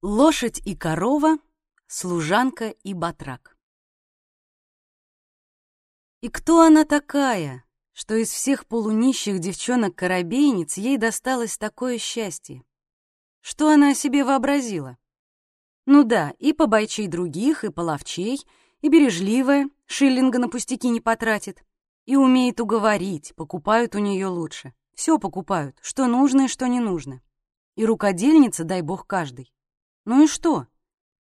Лошадь и корова, служанка и батрак. И кто она такая, что из всех полунищих девчонок-коробейниц ей досталось такое счастье? Что она о себе вообразила? Ну да, и побойчей других, и половчей, и бережливая, шиллинга на пустяки не потратит, и умеет уговорить, покупают у нее лучше. Все покупают, что нужно и что не нужно. И рукодельница, дай бог каждый. Ну и что?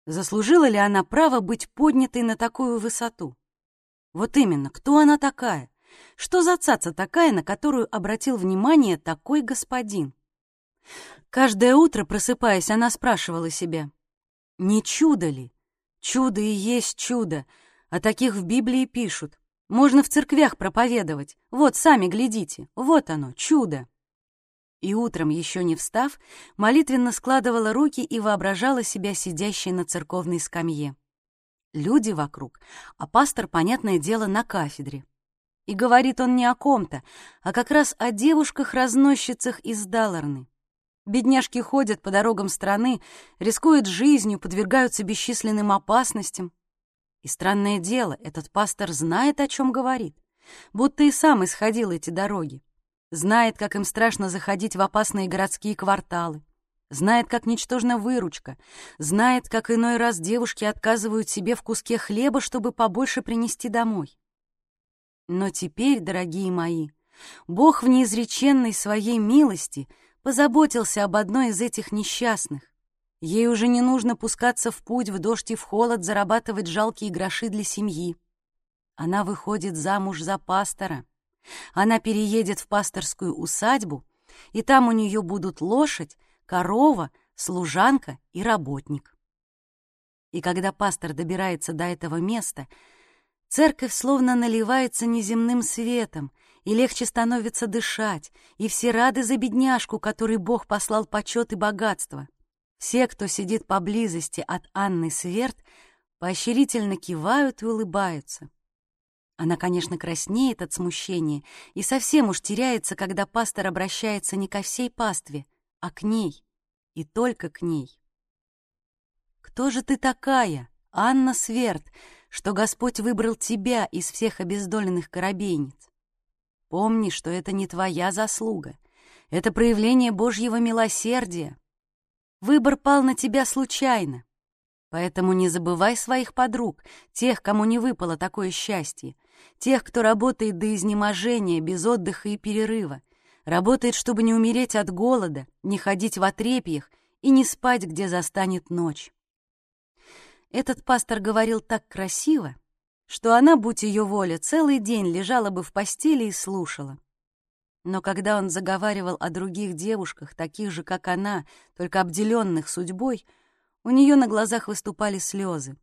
Заслужила ли она право быть поднятой на такую высоту? Вот именно, кто она такая? Что за цаца такая, на которую обратил внимание такой господин? Каждое утро, просыпаясь, она спрашивала себя, не чудо ли? Чудо и есть чудо, о таких в Библии пишут. Можно в церквях проповедовать. Вот, сами глядите, вот оно, чудо и утром, еще не встав, молитвенно складывала руки и воображала себя сидящей на церковной скамье. Люди вокруг, а пастор, понятное дело, на кафедре. И говорит он не о ком-то, а как раз о девушках-разносчицах из Далларны. Бедняжки ходят по дорогам страны, рискуют жизнью, подвергаются бесчисленным опасностям. И странное дело, этот пастор знает, о чем говорит, будто и сам исходил эти дороги знает, как им страшно заходить в опасные городские кварталы, знает, как ничтожна выручка, знает, как иной раз девушки отказывают себе в куске хлеба, чтобы побольше принести домой. Но теперь, дорогие мои, Бог в неизреченной своей милости позаботился об одной из этих несчастных. Ей уже не нужно пускаться в путь в дождь и в холод, зарабатывать жалкие гроши для семьи. Она выходит замуж за пастора — она переедет в пасторскую усадьбу, и там у нее будут лошадь, корова, служанка и работник. И когда пастор добирается до этого места, церковь словно наливается неземным светом, и легче становится дышать, и все рады за бедняжку, которой Бог послал почет и богатство. Все, кто сидит поблизости от Анны Сверд, поощрительно кивают и улыбаются. Она, конечно, краснеет от смущения и совсем уж теряется, когда пастор обращается не ко всей пастве, а к ней, и только к ней. «Кто же ты такая, Анна Сверд, что Господь выбрал тебя из всех обездоленных коробейниц? Помни, что это не твоя заслуга, это проявление Божьего милосердия. Выбор пал на тебя случайно, Поэтому не забывай своих подруг, тех, кому не выпало такое счастье, тех, кто работает до изнеможения, без отдыха и перерыва, работает, чтобы не умереть от голода, не ходить в отрепьях и не спать, где застанет ночь. Этот пастор говорил так красиво, что она, будь ее воля, целый день лежала бы в постели и слушала. Но когда он заговаривал о других девушках, таких же, как она, только обделенных судьбой, у нее на глазах выступали слезы.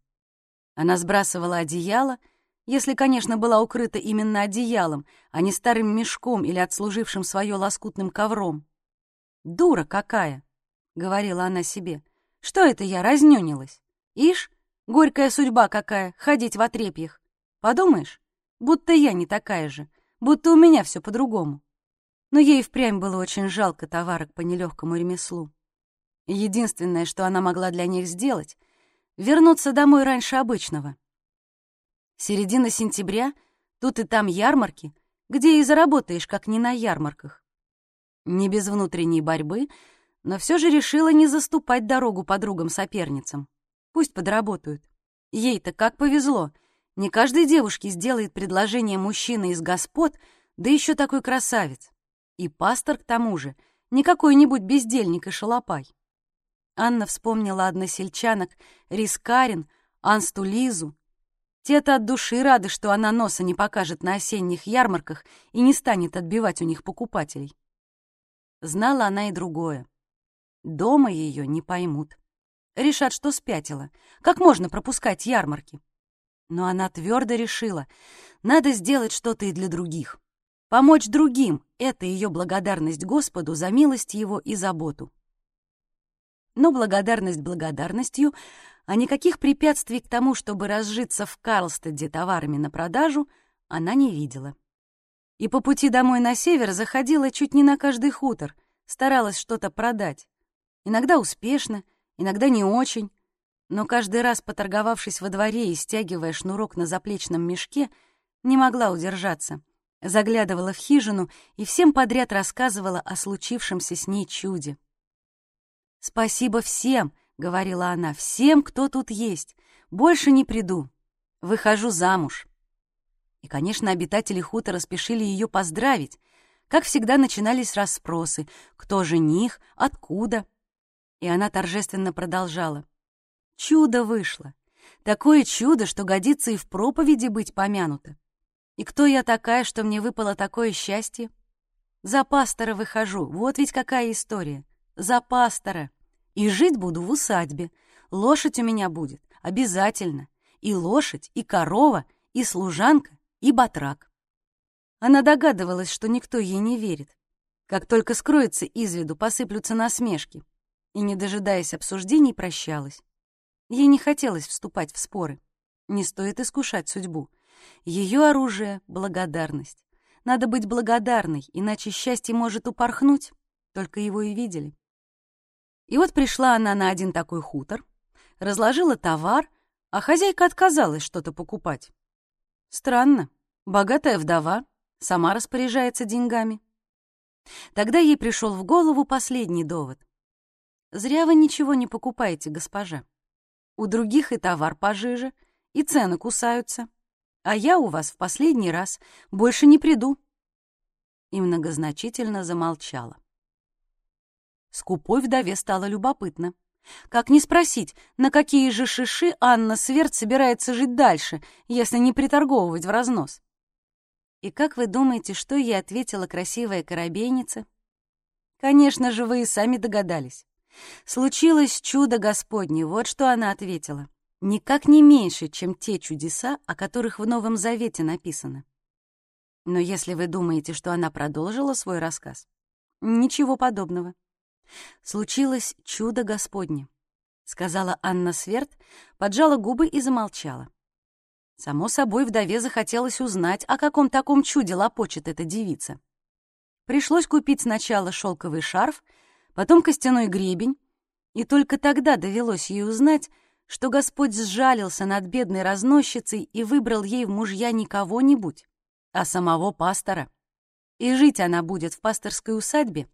Она сбрасывала одеяло — если, конечно, была укрыта именно одеялом, а не старым мешком или отслужившим свое лоскутным ковром. «Дура какая!» — говорила она себе. «Что это я разнюнилась? Ишь, горькая судьба какая, ходить в отрепьях. Подумаешь, будто я не такая же, будто у меня все по-другому». Но ей впрямь было очень жалко товарок по нелегкому ремеслу. Единственное, что она могла для них сделать — вернуться домой раньше обычного — Середина сентября, тут и там ярмарки, где и заработаешь, как не на ярмарках. Не без внутренней борьбы, но все же решила не заступать дорогу подругам-соперницам. Пусть подработают. Ей-то как повезло. Не каждой девушке сделает предложение мужчина из господ, да еще такой красавец. И пастор, к тому же, не какой-нибудь бездельник и шалопай. Анна вспомнила односельчанок Рис Карин, Ансту Лизу, те-то от души рады, что она носа не покажет на осенних ярмарках и не станет отбивать у них покупателей. Знала она и другое. Дома ее не поймут. Решат, что спятила. Как можно пропускать ярмарки? Но она твердо решила, надо сделать что-то и для других. Помочь другим — это ее благодарность Господу за милость Его и заботу. Но благодарность благодарностью, а никаких препятствий к тому, чтобы разжиться в Карлстеде товарами на продажу, она не видела. И по пути домой на север заходила чуть не на каждый хутор, старалась что-то продать. Иногда успешно, иногда не очень, но каждый раз, поторговавшись во дворе и стягивая шнурок на заплечном мешке, не могла удержаться. Заглядывала в хижину и всем подряд рассказывала о случившемся с ней чуде. «Спасибо всем!» — говорила она, — «всем, кто тут есть. Больше не приду. Выхожу замуж». И, конечно, обитатели хутора спешили ее поздравить. Как всегда, начинались расспросы. Кто жених? Откуда? И она торжественно продолжала. Чудо вышло. Такое чудо, что годится и в проповеди быть помянуто. И кто я такая, что мне выпало такое счастье? За пастора выхожу, вот ведь какая история. За пастора. И жить буду в усадьбе. Лошадь у меня будет, обязательно. И лошадь, и корова, и служанка, и батрак. Она догадывалась, что никто ей не верит. Как только скроется из виду, посыплются насмешки. И, не дожидаясь обсуждений, прощалась. Ей не хотелось вступать в споры. Не стоит искушать судьбу. Ее оружие — благодарность. Надо быть благодарной, иначе счастье может упорхнуть. Только его и видели. И вот пришла она на один такой хутор, разложила товар, а хозяйка отказалась что-то покупать. Странно. Богатая вдова сама распоряжается деньгами. Тогда ей пришел в голову последний довод. «Зря вы ничего не покупаете, госпожа. У других и товар пожиже, и цены кусаются. А я у вас в последний раз больше не приду». И многозначительно замолчала. Скупой вдове стало любопытно. Как не спросить, на какие же шиши Анна Сверд собирается жить дальше, если не приторговывать в разнос? И как вы думаете, что ей ответила красивая коробейница? Конечно же, вы и сами догадались. Случилось чудо Господне, вот что она ответила. Никак не меньше, чем те чудеса, о которых в Новом Завете написано. Но если вы думаете, что она продолжила свой рассказ, ничего подобного. Случилось чудо Господне, сказала Анна Сверд, поджала губы и замолчала. Само собой, вдове захотелось узнать, о каком таком чуде лопочет эта девица. Пришлось купить сначала шелковый шарф, потом костяной гребень, и только тогда довелось ей узнать, что Господь сжалился над бедной разносчицей и выбрал ей в мужья не кого-нибудь, а самого пастора. И жить она будет в пасторской усадьбе,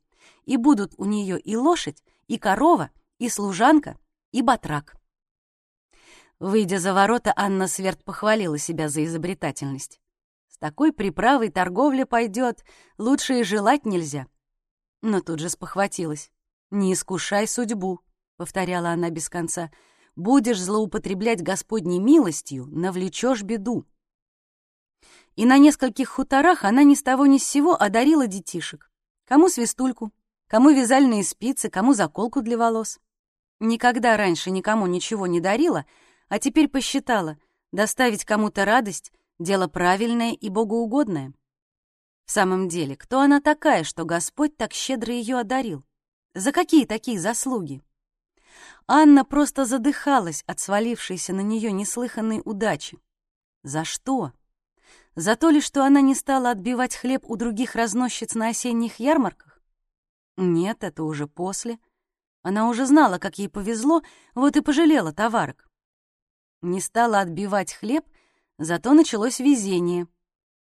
и будут у нее и лошадь, и корова, и служанка, и батрак. Выйдя за ворота, Анна Сверд похвалила себя за изобретательность. С такой приправой торговля пойдет, лучше и желать нельзя. Но тут же спохватилась. «Не искушай судьбу», — повторяла она без конца. «Будешь злоупотреблять Господней милостью, навлечешь беду». И на нескольких хуторах она ни с того ни с сего одарила детишек. Кому свистульку, кому вязальные спицы, кому заколку для волос. Никогда раньше никому ничего не дарила, а теперь посчитала, доставить кому-то радость — дело правильное и богоугодное. В самом деле, кто она такая, что Господь так щедро ее одарил? За какие такие заслуги? Анна просто задыхалась от свалившейся на нее неслыханной удачи. За что? За то ли, что она не стала отбивать хлеб у других разносчиц на осенних ярмарках? Нет, это уже после. Она уже знала, как ей повезло, вот и пожалела товарок. Не стала отбивать хлеб, зато началось везение.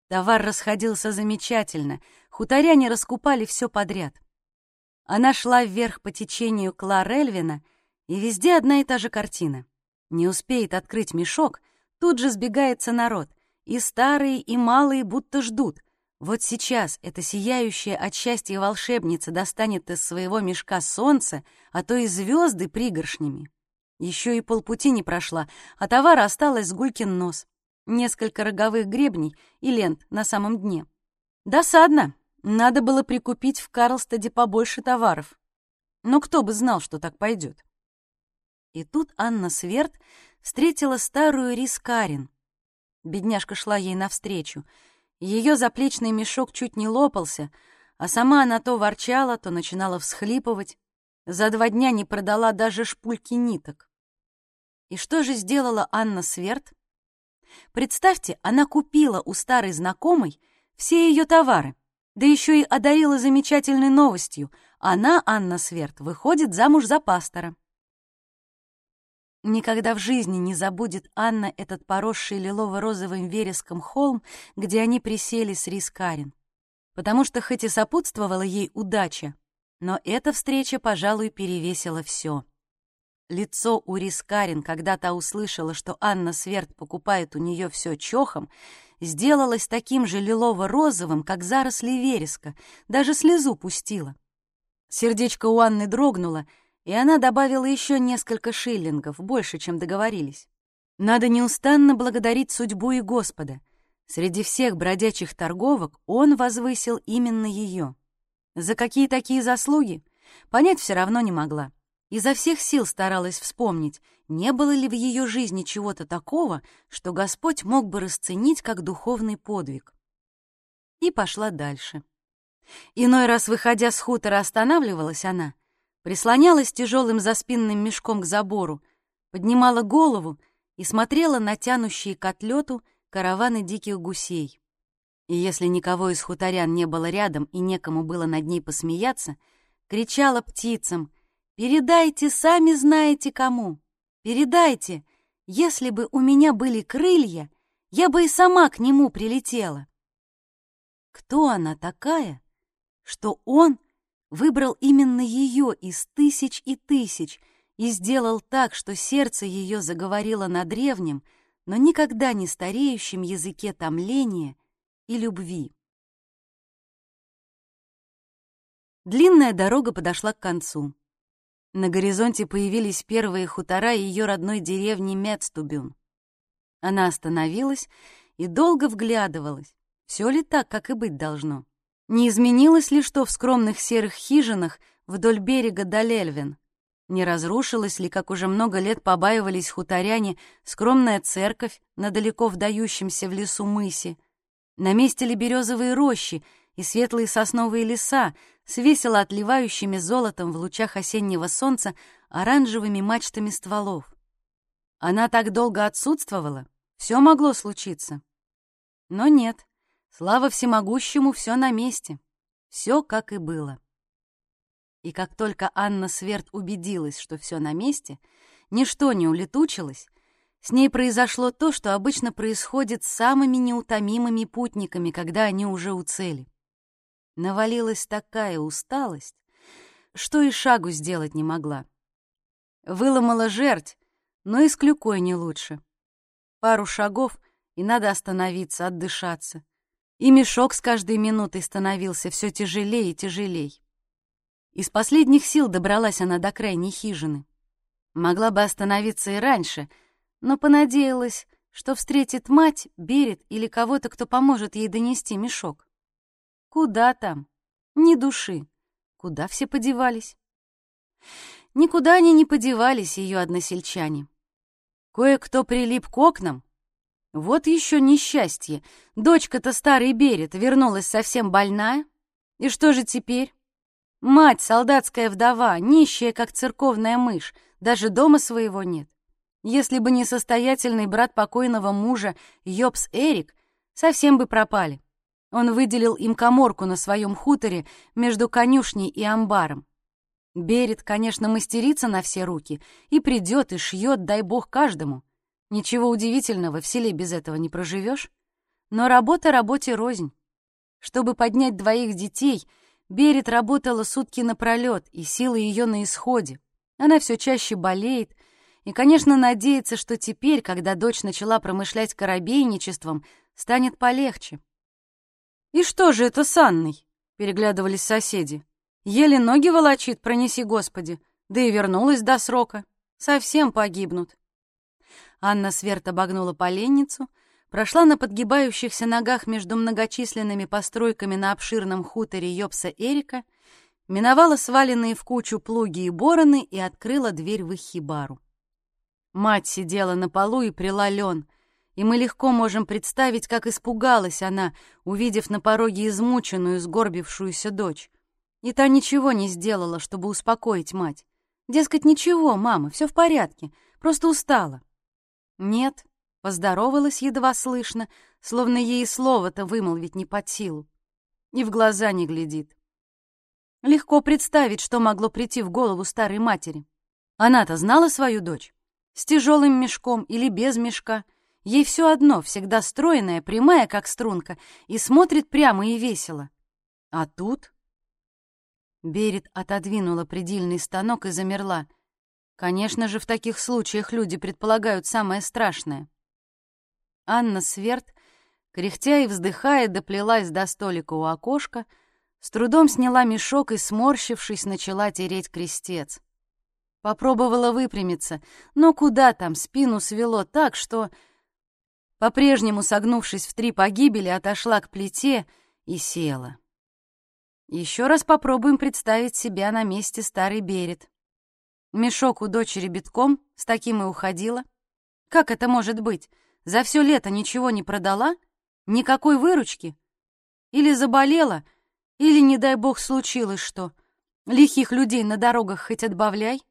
Товар расходился замечательно, хуторяне раскупали все подряд. Она шла вверх по течению Клар-Эльвина, и везде одна и та же картина. Не успеет открыть мешок, тут же сбегается народ — и старые, и малые будто ждут. Вот сейчас эта сияющая от счастья волшебница достанет из своего мешка солнце, а то и звезды пригоршнями. Еще и полпути не прошла, а товара осталось с гулькин нос. Несколько роговых гребней и лент на самом дне. Досадно. Надо было прикупить в Карлстаде побольше товаров. Но кто бы знал, что так пойдет. И тут Анна Сверд встретила старую Рис Карин, Бедняжка шла ей навстречу. Ее заплечный мешок чуть не лопался, а сама она то ворчала, то начинала всхлипывать. За два дня не продала даже шпульки ниток. И что же сделала Анна Сверд? Представьте, она купила у старой знакомой все ее товары, да еще и одарила замечательной новостью. Она, Анна Сверд, выходит замуж за пастора. Никогда в жизни не забудет Анна этот поросший лилово-розовым вереском холм, где они присели с Рис Карин. Потому что хоть и сопутствовала ей удача, но эта встреча, пожалуй, перевесила все. Лицо у Рис Карин, когда та услышала, что Анна Сверд покупает у нее все чохом, сделалось таким же лилово-розовым, как заросли вереска, даже слезу пустила. Сердечко у Анны дрогнуло — и она добавила еще несколько шиллингов, больше, чем договорились. Надо неустанно благодарить судьбу и Господа. Среди всех бродячих торговок он возвысил именно ее. За какие такие заслуги? Понять все равно не могла. Изо всех сил старалась вспомнить, не было ли в ее жизни чего-то такого, что Господь мог бы расценить как духовный подвиг. И пошла дальше. Иной раз, выходя с хутора, останавливалась она — прислонялась тяжелым заспинным мешком к забору, поднимала голову и смотрела на тянущие к отлету караваны диких гусей. И если никого из хуторян не было рядом и некому было над ней посмеяться, кричала птицам «Передайте, сами знаете кому! Передайте! Если бы у меня были крылья, я бы и сама к нему прилетела!» Кто она такая, что он выбрал именно ее из тысяч и тысяч и сделал так, что сердце ее заговорило на древнем, но никогда не стареющем языке томления и любви. Длинная дорога подошла к концу. На горизонте появились первые хутора ее родной деревни Мецтубюн. Она остановилась и долго вглядывалась, все ли так, как и быть должно. Не изменилось ли что в скромных серых хижинах вдоль берега Далельвин? Не разрушилась ли, как уже много лет побаивались хуторяне, скромная церковь на далеко вдающемся в лесу мысе? На месте ли березовые рощи и светлые сосновые леса с весело отливающими золотом в лучах осеннего солнца оранжевыми мачтами стволов? Она так долго отсутствовала, все могло случиться. Но нет. Слава всемогущему, все на месте. Все как и было. И как только Анна Сверд убедилась, что все на месте, ничто не улетучилось, с ней произошло то, что обычно происходит с самыми неутомимыми путниками, когда они уже у цели. Навалилась такая усталость, что и шагу сделать не могла. Выломала жерть, но и с клюкой не лучше. Пару шагов, и надо остановиться, отдышаться — и мешок с каждой минутой становился все тяжелее и тяжелей. Из последних сил добралась она до крайней хижины. Могла бы остановиться и раньше, но понадеялась, что встретит мать, Берет или кого-то, кто поможет ей донести мешок. Куда там? Ни души. Куда все подевались? Никуда они не подевались, ее односельчане. Кое-кто прилип к окнам, вот еще несчастье. Дочка-то старый Берет вернулась совсем больная. И что же теперь? Мать, солдатская вдова, нищая, как церковная мышь, даже дома своего нет. Если бы не состоятельный брат покойного мужа Йобс Эрик, совсем бы пропали. Он выделил им коморку на своем хуторе между конюшней и амбаром. Берет, конечно, мастерица на все руки и придет и шьет, дай бог, каждому. Ничего удивительного, в селе без этого не проживешь. Но работа работе рознь. Чтобы поднять двоих детей, Берет работала сутки напролет, и силы ее на исходе. Она все чаще болеет, и, конечно, надеется, что теперь, когда дочь начала промышлять корабейничеством, станет полегче. «И что же это с Анной?» — переглядывались соседи. «Еле ноги волочит, пронеси Господи, да и вернулась до срока. Совсем погибнут». Анна Сверд обогнула поленницу, прошла на подгибающихся ногах между многочисленными постройками на обширном хуторе Йопса Эрика, миновала сваленные в кучу плуги и бороны и открыла дверь в их хибару. Мать сидела на полу и прила лен, и мы легко можем представить, как испугалась она, увидев на пороге измученную, сгорбившуюся дочь. И та ничего не сделала, чтобы успокоить мать. Дескать, ничего, мама, все в порядке, просто устала. Нет, поздоровалась едва слышно, словно ей слово-то вымолвить не под силу. И в глаза не глядит. Легко представить, что могло прийти в голову старой матери. Она-то знала свою дочь. С тяжелым мешком или без мешка. Ей все одно, всегда стройная, прямая, как струнка, и смотрит прямо и весело. А тут... Берет отодвинула предельный станок и замерла. Конечно же, в таких случаях люди предполагают самое страшное. Анна Сверд, кряхтя и вздыхая, доплелась до столика у окошка, с трудом сняла мешок и, сморщившись, начала тереть крестец. Попробовала выпрямиться, но куда там, спину свело так, что... По-прежнему, согнувшись в три погибели, отошла к плите и села. Еще раз попробуем представить себя на месте старой Берет. Мешок у дочери битком, с таким и уходила. Как это может быть? За все лето ничего не продала? Никакой выручки? Или заболела, или, не дай бог, случилось что? Лихих людей на дорогах хоть отбавляй?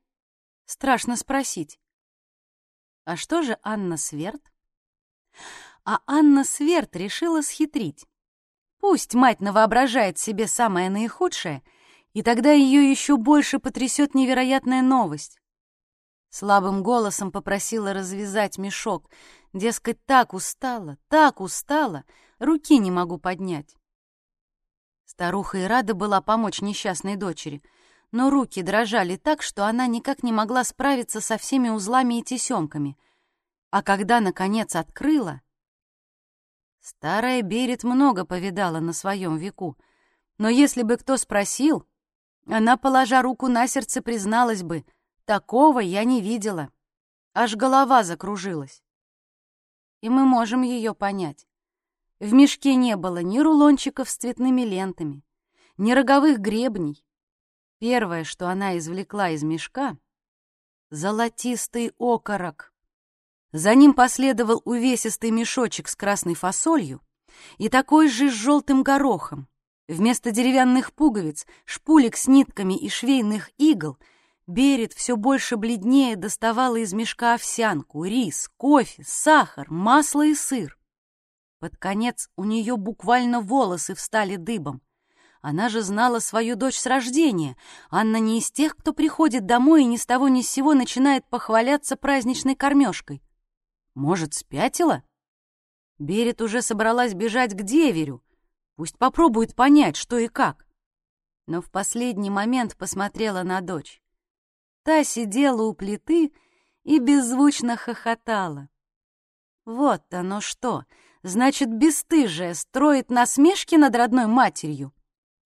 Страшно спросить. А что же Анна Сверд? А Анна Сверд решила схитрить. Пусть мать навоображает себе самое наихудшее, и тогда ее еще больше потрясет невероятная новость. Слабым голосом попросила развязать мешок. Дескать, так устала, так устала, руки не могу поднять. Старуха и рада была помочь несчастной дочери, но руки дрожали так, что она никак не могла справиться со всеми узлами и тесемками. А когда, наконец, открыла, Старая Берет много повидала на своем веку, но если бы кто спросил, она, положа руку на сердце, призналась бы, такого я не видела. Аж голова закружилась. И мы можем ее понять. В мешке не было ни рулончиков с цветными лентами, ни роговых гребней. Первое, что она извлекла из мешка — золотистый окорок. За ним последовал увесистый мешочек с красной фасолью и такой же с желтым горохом. Вместо деревянных пуговиц, шпулек с нитками и швейных игл Берет все больше бледнее доставала из мешка овсянку, рис, кофе, сахар, масло и сыр. Под конец у нее буквально волосы встали дыбом. Она же знала свою дочь с рождения. Анна не из тех, кто приходит домой и ни с того ни с сего начинает похваляться праздничной кормежкой. Может, спятила? Берет уже собралась бежать к деверю. Пусть попробует понять, что и как. Но в последний момент посмотрела на дочь. Та сидела у плиты и беззвучно хохотала. Вот оно что! Значит, бесстыжая строит насмешки над родной матерью.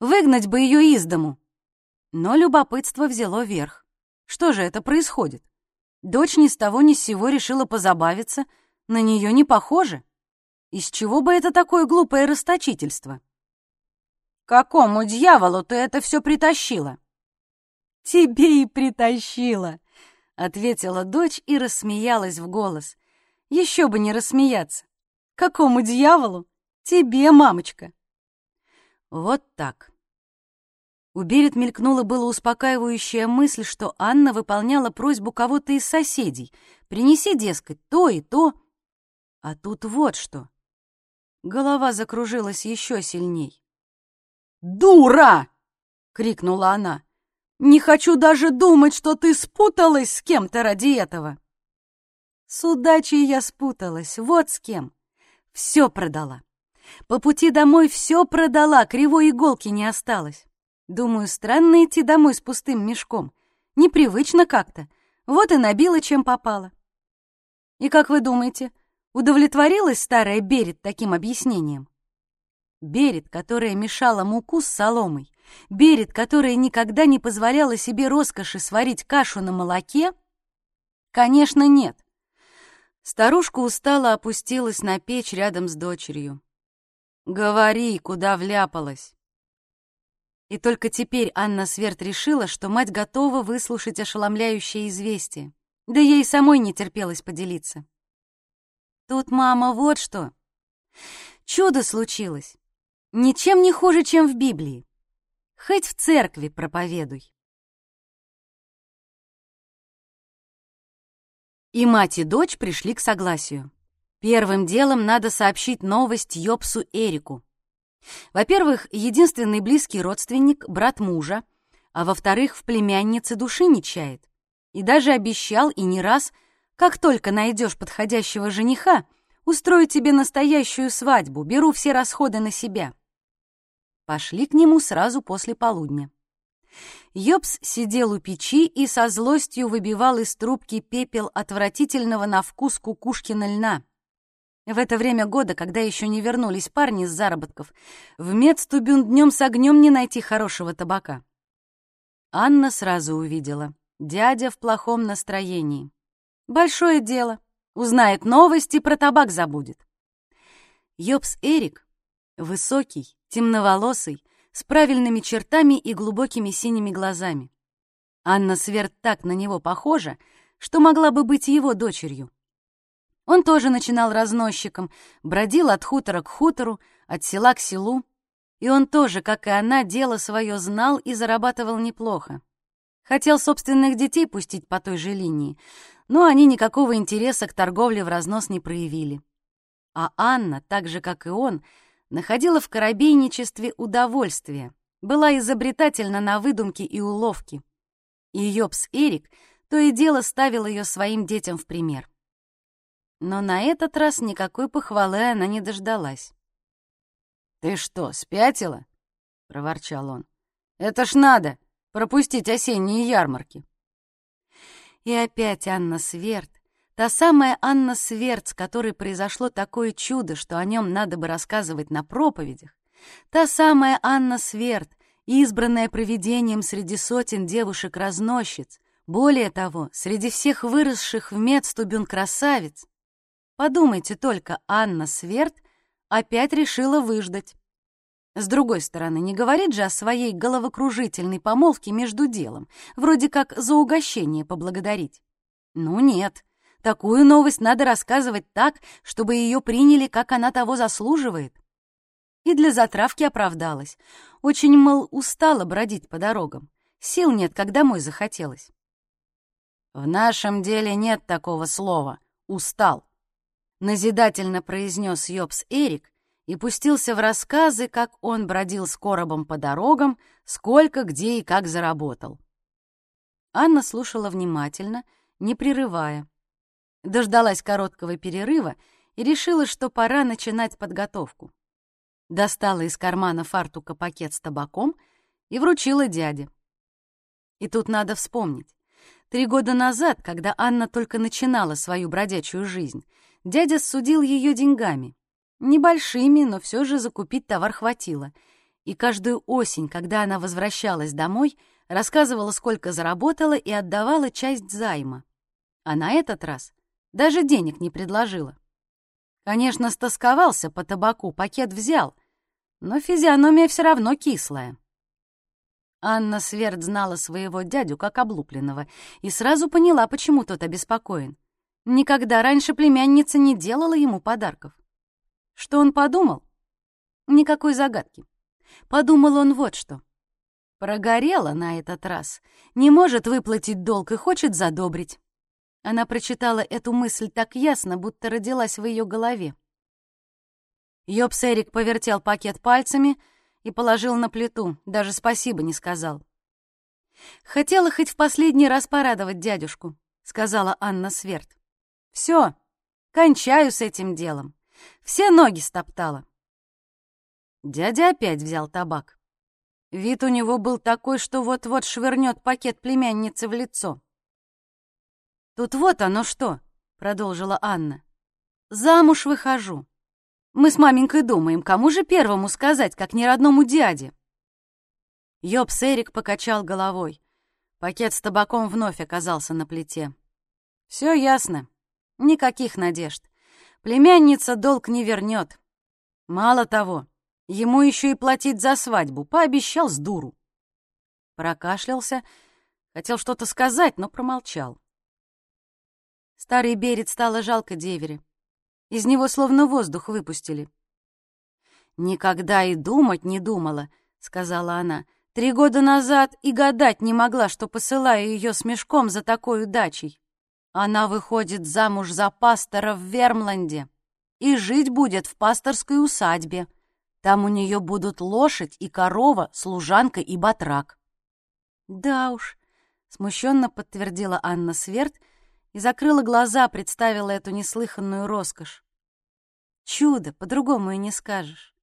Выгнать бы ее из дому. Но любопытство взяло верх. Что же это происходит? Дочь ни с того ни с сего решила позабавиться, на нее не похоже. Из чего бы это такое глупое расточительство? «Какому дьяволу ты это все притащила?» «Тебе и притащила», — ответила дочь и рассмеялась в голос. «Еще бы не рассмеяться. Какому дьяволу? Тебе, мамочка!» Вот так. У Берет мелькнула была успокаивающая мысль, что Анна выполняла просьбу кого-то из соседей. «Принеси, дескать, то и то». А тут вот что. Голова закружилась еще сильней. «Дура!» — крикнула она. «Не хочу даже думать, что ты спуталась с кем-то ради этого!» С удачей я спуталась, вот с кем. Все продала. По пути домой все продала, кривой иголки не осталось. Думаю, странно идти домой с пустым мешком. Непривычно как-то. Вот и набила, чем попало. И как вы думаете, удовлетворилась старая Берет таким объяснением? Берет, которая мешала муку с соломой, Берет, которая никогда не позволяла себе роскоши сварить кашу на молоке? Конечно, нет. Старушка устало опустилась на печь рядом с дочерью. «Говори, куда вляпалась?» И только теперь Анна Сверд решила, что мать готова выслушать ошеломляющее известие. Да ей самой не терпелось поделиться. Тут, мама, вот что. Чудо случилось. Ничем не хуже, чем в Библии. Хоть в церкви проповедуй. И мать, и дочь пришли к согласию. Первым делом надо сообщить новость Йопсу Эрику. Во-первых, единственный близкий родственник — брат мужа, а во-вторых, в племяннице души не чает. И даже обещал и не раз Как только найдешь подходящего жениха, устрою тебе настоящую свадьбу, беру все расходы на себя. Пошли к нему сразу после полудня. Йобс сидел у печи и со злостью выбивал из трубки пепел отвратительного на вкус кукушкина льна. В это время года, когда еще не вернулись парни с заработков, в Медстубюн днем с огнем не найти хорошего табака. Анна сразу увидела. Дядя в плохом настроении. Большое дело. Узнает новости, про табак забудет. Йобс Эрик, высокий, темноволосый, с правильными чертами и глубокими синими глазами. Анна Сверд так на него похожа, что могла бы быть его дочерью. Он тоже начинал разносчиком, бродил от хутора к хутору, от села к селу, и он тоже, как и она, дело свое знал и зарабатывал неплохо. Хотел собственных детей пустить по той же линии, но они никакого интереса к торговле в разнос не проявили. А Анна, так же, как и он, находила в корабейничестве удовольствие, была изобретательна на выдумки и уловки. И Йобс Эрик то и дело ставил ее своим детям в пример. Но на этот раз никакой похвалы она не дождалась. «Ты что, спятила?» — проворчал он. «Это ж надо, пропустить осенние ярмарки». И опять Анна Сверд, та самая Анна Сверд, с которой произошло такое чудо, что о нем надо бы рассказывать на проповедях, та самая Анна Сверд, избранная провидением среди сотен девушек-разносчиц, более того, среди всех выросших в Медстубюн красавиц, Подумайте только, Анна Сверд опять решила выждать. С другой стороны, не говорит же о своей головокружительной помолвке между делом, вроде как за угощение поблагодарить. Ну нет, такую новость надо рассказывать так, чтобы ее приняли, как она того заслуживает. И для затравки оправдалась. Очень, мол, устала бродить по дорогам. Сил нет, как домой захотелось. В нашем деле нет такого слова «устал». Назидательно произнес Йобс Эрик и пустился в рассказы, как он бродил с коробом по дорогам, сколько, где и как заработал. Анна слушала внимательно, не прерывая. Дождалась короткого перерыва и решила, что пора начинать подготовку. Достала из кармана фартука пакет с табаком и вручила дяде. И тут надо вспомнить. Три года назад, когда Анна только начинала свою бродячую жизнь, Дядя судил ее деньгами. Небольшими, но все же закупить товар хватило. И каждую осень, когда она возвращалась домой, рассказывала, сколько заработала и отдавала часть займа. А на этот раз даже денег не предложила. Конечно, стосковался по табаку, пакет взял, но физиономия все равно кислая. Анна Сверд знала своего дядю как облупленного и сразу поняла, почему тот обеспокоен. Никогда раньше племянница не делала ему подарков. Что он подумал? Никакой загадки. Подумал он вот что. Прогорела на этот раз, не может выплатить долг и хочет задобрить. Она прочитала эту мысль так ясно, будто родилась в ее голове. Йобс повертел пакет пальцами и положил на плиту, даже спасибо не сказал. «Хотела хоть в последний раз порадовать дядюшку», — сказала Анна Сверд. Все, кончаю с этим делом. Все ноги стоптала. Дядя опять взял табак. Вид у него был такой, что вот-вот швырнет пакет племянницы в лицо. «Тут вот оно что», — продолжила Анна. «Замуж выхожу. Мы с маменькой думаем, кому же первому сказать, как не родному дяде?» Йобс Эрик покачал головой. Пакет с табаком вновь оказался на плите. «Все ясно. Никаких надежд. Племянница долг не вернет. Мало того, ему еще и платить за свадьбу, пообещал с дуру. Прокашлялся, хотел что-то сказать, но промолчал. Старый берет стало жалко деверя. Из него словно воздух выпустили. «Никогда и думать не думала», — сказала она. «Три года назад и гадать не могла, что посылаю ее с мешком за такой удачей. Она выходит замуж за пастора в Вермланде и жить будет в пасторской усадьбе. Там у нее будут лошадь и корова, служанка и батрак. Да уж, смущенно подтвердила Анна Сверд и закрыла глаза, представила эту неслыханную роскошь. Чудо, по-другому и не скажешь.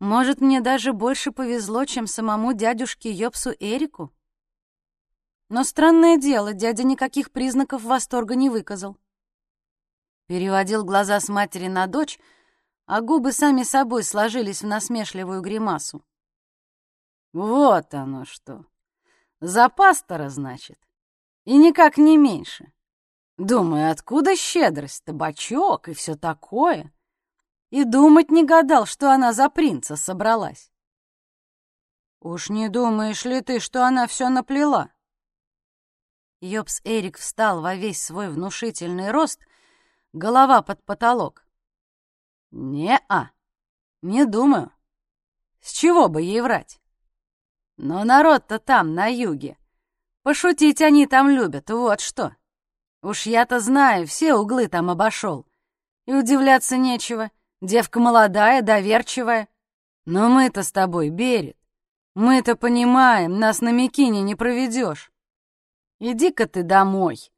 Может, мне даже больше повезло, чем самому дядюшке Йопсу Эрику? Но странное дело, дядя никаких признаков восторга не выказал. Переводил глаза с матери на дочь, а губы сами собой сложились в насмешливую гримасу. Вот оно что. За пастора, значит. И никак не меньше. Думаю, откуда щедрость, табачок и все такое? И думать не гадал, что она за принца собралась. Уж не думаешь ли ты, что она все наплела? Йобс Эрик встал во весь свой внушительный рост, голова под потолок. «Не-а, не думаю. С чего бы ей врать? Но народ-то там, на юге. Пошутить они там любят, вот что. Уж я-то знаю, все углы там обошел. И удивляться нечего. Девка молодая, доверчивая. Но мы-то с тобой, Берет. Мы-то понимаем, нас на Микине не проведешь. Иди-ка ты домой.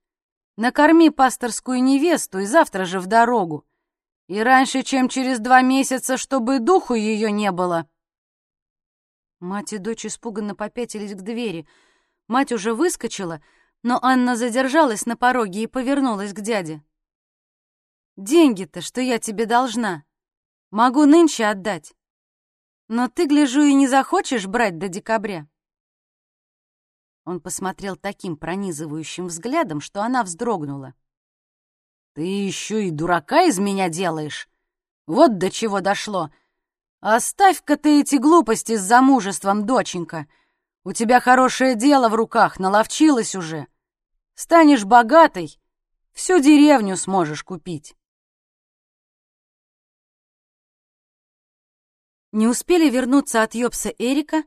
Накорми пасторскую невесту и завтра же в дорогу. И раньше, чем через два месяца, чтобы духу ее не было. Мать и дочь испуганно попятились к двери. Мать уже выскочила, но Анна задержалась на пороге и повернулась к дяде. «Деньги-то, что я тебе должна, могу нынче отдать. Но ты, гляжу, и не захочешь брать до декабря». Он посмотрел таким пронизывающим взглядом, что она вздрогнула. «Ты еще и дурака из меня делаешь? Вот до чего дошло. Оставь-ка ты эти глупости с замужеством, доченька. У тебя хорошее дело в руках, наловчилась уже. Станешь богатой, всю деревню сможешь купить». Не успели вернуться от Йопса Эрика,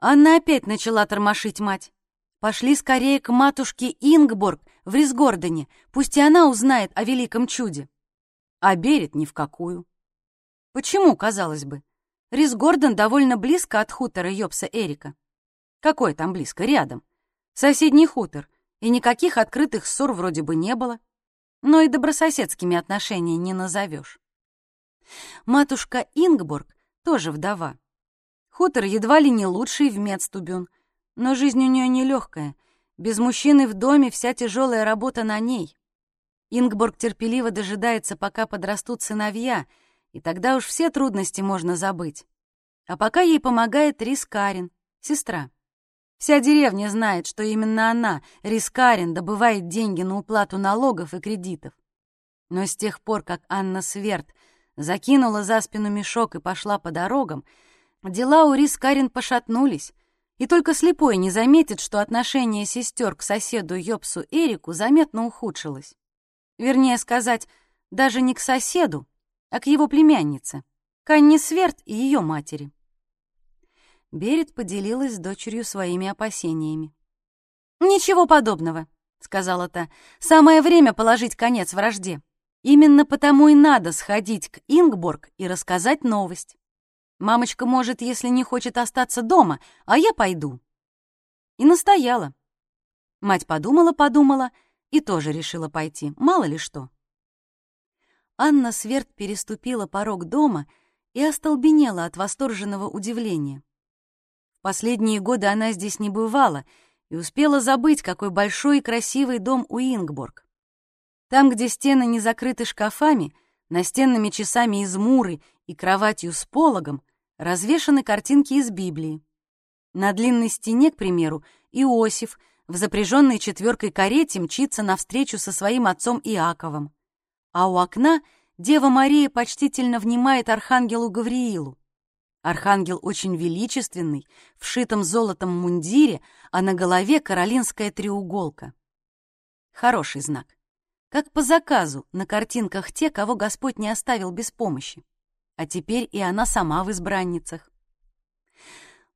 Анна опять начала тормошить мать. Пошли скорее к матушке Ингборг в Рисгордоне, пусть и она узнает о великом чуде. А Берет ни в какую. Почему, казалось бы? Рисгордон довольно близко от хутора Йопса Эрика. Какой там близко, рядом. Соседний хутор, и никаких открытых ссор вроде бы не было. Но и добрососедскими отношения не назовешь. Матушка Ингборг тоже вдова. Хутор едва ли не лучший в Мецтубюн — но жизнь у нее нелегкая. Без мужчины в доме вся тяжелая работа на ней. Ингборг терпеливо дожидается, пока подрастут сыновья, и тогда уж все трудности можно забыть. А пока ей помогает Рис Карин, сестра. Вся деревня знает, что именно она, Рис Карин, добывает деньги на уплату налогов и кредитов. Но с тех пор, как Анна Сверд закинула за спину мешок и пошла по дорогам, дела у Рис Карин пошатнулись, и только слепой не заметит, что отношение сестер к соседу Йопсу Эрику заметно ухудшилось. Вернее сказать, даже не к соседу, а к его племяннице, к Анне Сверд и ее матери. Берет поделилась с дочерью своими опасениями. «Ничего подобного», — сказала та. «Самое время положить конец вражде. Именно потому и надо сходить к Ингборг и рассказать новость. Мамочка может, если не хочет остаться дома, а я пойду. И настояла. Мать подумала-подумала и тоже решила пойти, мало ли что. Анна Сверд переступила порог дома и остолбенела от восторженного удивления. В последние годы она здесь не бывала и успела забыть, какой большой и красивый дом у Ингборг. Там, где стены не закрыты шкафами, настенными часами из муры и кроватью с пологом, развешаны картинки из Библии. На длинной стене, к примеру, Иосиф в запряженной четверкой карете мчится навстречу со своим отцом Иаковом. А у окна Дева Мария почтительно внимает архангелу Гавриилу. Архангел очень величественный, в шитом золотом мундире, а на голове каролинская треуголка. Хороший знак. Как по заказу на картинках те, кого Господь не оставил без помощи а теперь и она сама в избранницах.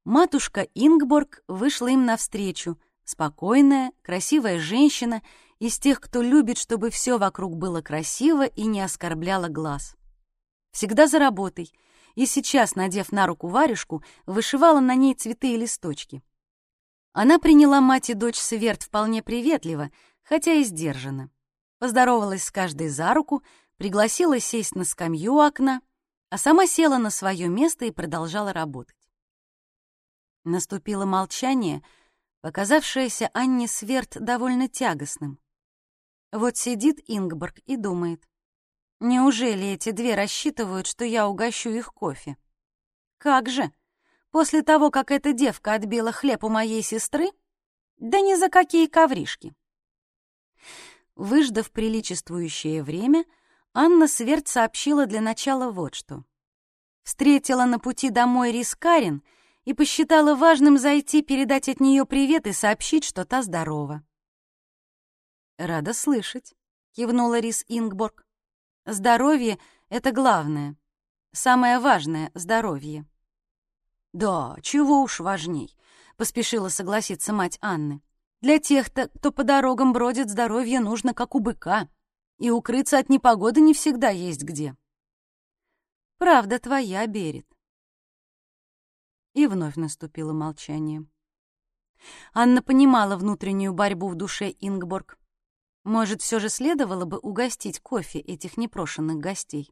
Матушка Ингборг вышла им навстречу, спокойная, красивая женщина из тех, кто любит, чтобы все вокруг было красиво и не оскорбляло глаз. Всегда за работой, и сейчас, надев на руку варежку, вышивала на ней цветы и листочки. Она приняла мать и дочь Сверд вполне приветливо, хотя и сдержанно. поздоровалась с каждой за руку, пригласила сесть на скамью у окна, а сама села на свое место и продолжала работать. Наступило молчание, показавшееся Анне Сверд довольно тягостным. Вот сидит Ингборг и думает. Неужели эти две рассчитывают, что я угощу их кофе? Как же? После того, как эта девка отбила хлеб у моей сестры? Да ни за какие ковришки. Выждав приличествующее время, Анна Сверд сообщила для начала вот что. Встретила на пути домой Рис Карин и посчитала важным зайти передать от нее привет и сообщить, что та здорова. «Рада слышать», — кивнула Рис Ингборг. «Здоровье — это главное. Самое важное — здоровье». «Да, чего уж важней», — поспешила согласиться мать Анны. «Для тех-то, кто по дорогам бродит, здоровье нужно, как у быка, и укрыться от непогоды не всегда есть где». «Правда твоя, Берет». И вновь наступило молчание. Анна понимала внутреннюю борьбу в душе Ингборг. Может, все же следовало бы угостить кофе этих непрошенных гостей?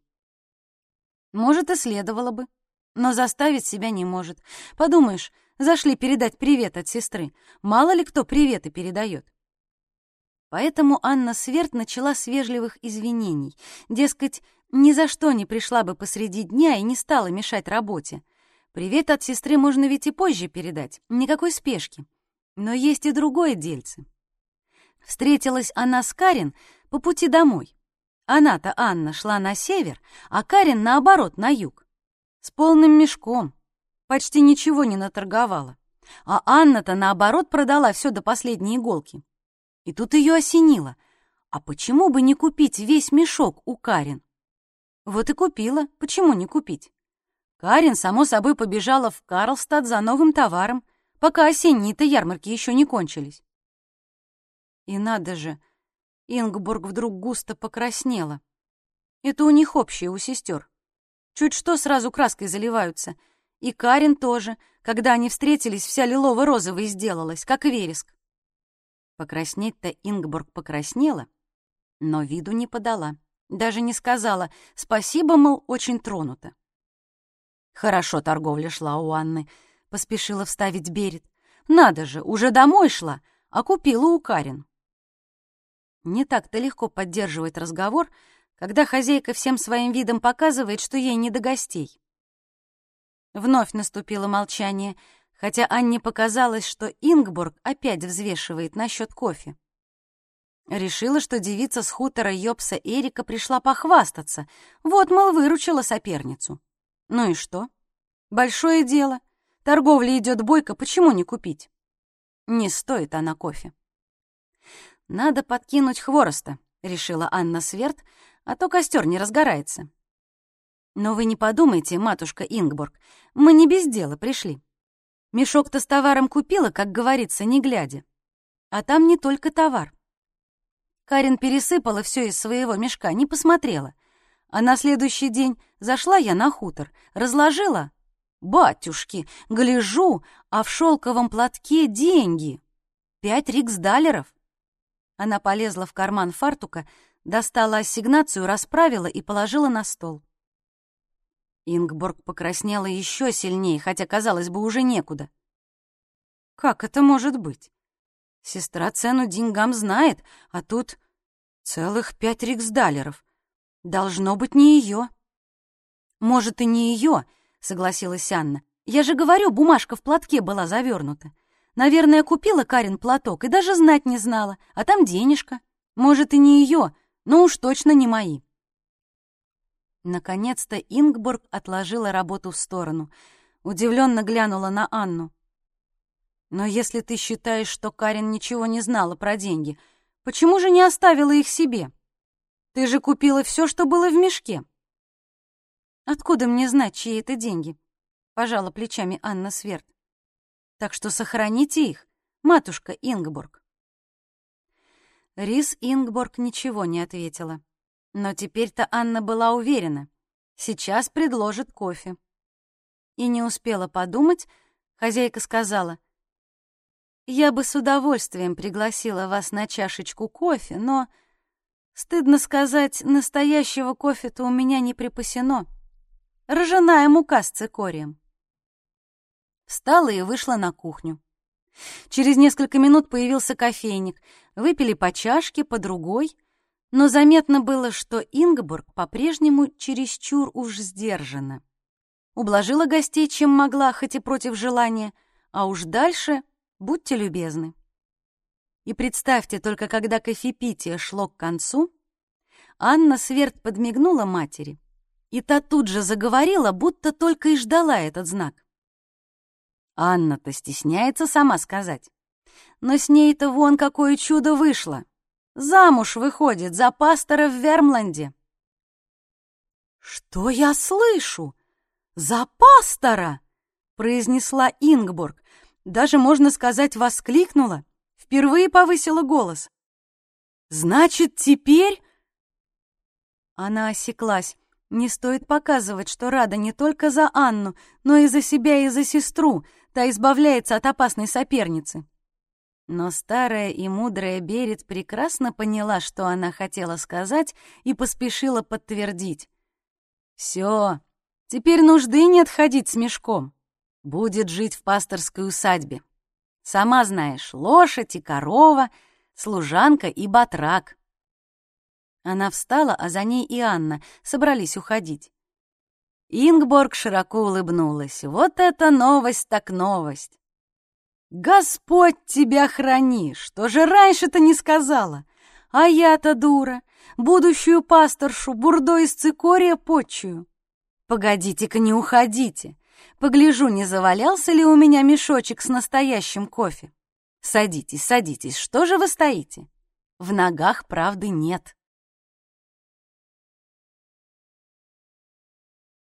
Может, и следовало бы, но заставить себя не может. Подумаешь, зашли передать привет от сестры. Мало ли кто приветы передает. Поэтому Анна Сверд начала с вежливых извинений. Дескать, ни за что не пришла бы посреди дня и не стала мешать работе. Привет от сестры можно ведь и позже передать, никакой спешки. Но есть и другое дельце. Встретилась она с Карин по пути домой. Она-то, Анна, шла на север, а Карин, наоборот, на юг. С полным мешком. Почти ничего не наторговала. А Анна-то, наоборот, продала все до последней иголки. И тут ее осенило. А почему бы не купить весь мешок у Карин? Вот и купила. Почему не купить? Карин, само собой, побежала в Карлстад за новым товаром, пока осенние-то ярмарки еще не кончились. И надо же, Ингборг вдруг густо покраснела. Это у них общее, у сестер. Чуть что сразу краской заливаются. И Карин тоже, когда они встретились, вся лилово-розовой сделалась, как вереск. Покраснеть-то Ингборг покраснела, но виду не подала. Даже не сказала «спасибо, мол, очень тронута». Хорошо торговля шла у Анны, поспешила вставить Берет. Надо же, уже домой шла, а купила у Карин. Не так-то легко поддерживать разговор, когда хозяйка всем своим видом показывает, что ей не до гостей. Вновь наступило молчание, хотя Анне показалось, что Ингборг опять взвешивает насчет кофе. Решила, что девица с хутора Йопса Эрика пришла похвастаться. Вот, мол, выручила соперницу. Ну и что? Большое дело. Торговля идет бойко, почему не купить? Не стоит она кофе. «Надо подкинуть хвороста», — решила Анна Сверд, «а то костер не разгорается». «Но вы не подумайте, матушка Ингборг, мы не без дела пришли. Мешок-то с товаром купила, как говорится, не глядя. А там не только товар. Карин пересыпала все из своего мешка, не посмотрела. А на следующий день зашла я на хутор, разложила. Батюшки, гляжу, а в шелковом платке деньги. Пять риксдалеров. Она полезла в карман фартука, достала ассигнацию, расправила и положила на стол. Ингборг покраснела еще сильнее, хотя, казалось бы, уже некуда. Как это может быть? Сестра цену деньгам знает, а тут целых пять риксдалеров. Должно быть не ее. Может, и не ее, согласилась Анна. Я же говорю, бумажка в платке была завернута. Наверное, купила Карин платок и даже знать не знала, а там денежка. Может, и не ее, но уж точно не мои. Наконец-то Ингборг отложила работу в сторону, удивленно глянула на Анну. «Но если ты считаешь, что Карин ничего не знала про деньги, почему же не оставила их себе? Ты же купила все, что было в мешке». «Откуда мне знать, чьи это деньги?» — пожала плечами Анна Сверд так что сохраните их, матушка Ингборг. Рис Ингборг ничего не ответила. Но теперь-то Анна была уверена. Сейчас предложит кофе. И не успела подумать, хозяйка сказала, «Я бы с удовольствием пригласила вас на чашечку кофе, но Стыдно сказать, настоящего кофе-то у меня не припасено. Ржаная мука с цикорием. Встала и вышла на кухню. Через несколько минут появился кофейник. Выпили по чашке, по другой. Но заметно было, что Ингборг по-прежнему чересчур уж сдержана. Ублажила гостей, чем могла, хоть и против желания, а уж дальше будьте любезны. И представьте, только когда кофепитие шло к концу, Анна Сверд подмигнула матери, и та тут же заговорила, будто только и ждала этот знак. Анна-то стесняется сама сказать. Но с ней-то вон какое чудо вышло. Замуж выходит за пастора в Вермланде. «Что я слышу? За пастора!» — произнесла Ингборг. Даже, можно сказать, воскликнула. Впервые повысила голос. «Значит, теперь...» Она осеклась. Не стоит показывать, что рада не только за Анну, но и за себя и за сестру, та избавляется от опасной соперницы. Но старая и мудрая Берет прекрасно поняла, что она хотела сказать, и поспешила подтвердить. «Все, теперь нужды нет ходить с мешком. Будет жить в пасторской усадьбе. Сама знаешь, лошадь и корова, служанка и батрак». Она встала, а за ней и Анна собрались уходить. Ингборг широко улыбнулась. Вот это новость так новость. Господь тебя храни! Что же раньше-то не сказала? А я-то дура, будущую пасторшу бурдо из цикория почую. Погодите-ка, не уходите. Погляжу, не завалялся ли у меня мешочек с настоящим кофе. Садитесь, садитесь, что же вы стоите? В ногах правды нет.